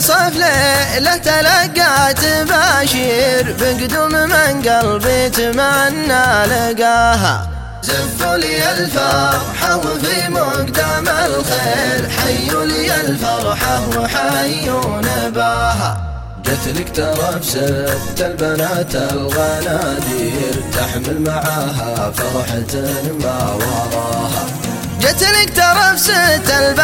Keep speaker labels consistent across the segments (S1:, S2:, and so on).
S1: في ليلة تلقات باشير بقدوم من قلبي تمنى لقاها. زفوا لي الفرحة وفي مقدام الخير حيوا لي الفرحة وحيوا نباها.
S2: جت لك ترى ست البنات الغنادير تحمل معاها فرحة ما وراها.
S1: جت لك ترى ست البنات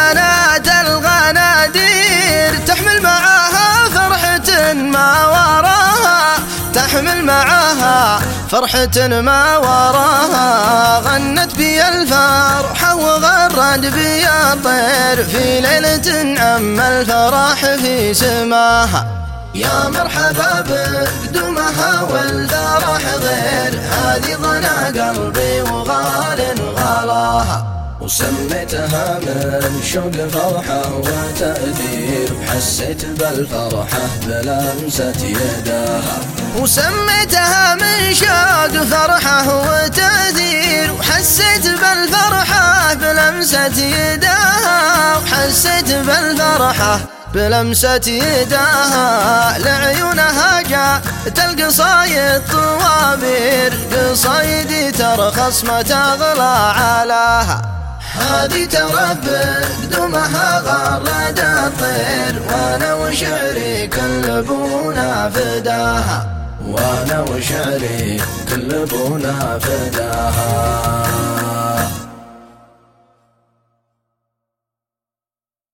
S1: معاها فرحة ما وراها غنت بي الفرحة وغرد بي الطير. في ليلة عم الفرح في سماها يا مرحبا بقدومها والفرح غير. هذه ظنا قلبي وغال غلاها
S2: وسميتها من شوق فرحة وتأثير حسيت بالفرحة بلمسة يداها
S1: وسميتها من شوق فرحة وتأثير وحسيت بالفرحة بلمسة يداها وحسيت بالفرحة بلمسة يداها لعيونها جاء القصايد طوابير قصايدي ترخص ما تغلى علاها هذه ترى بقدومها غرد الطير. وأنا وشعري كلبونا فداها.
S2: وأنا وشعري كلبونا فداها.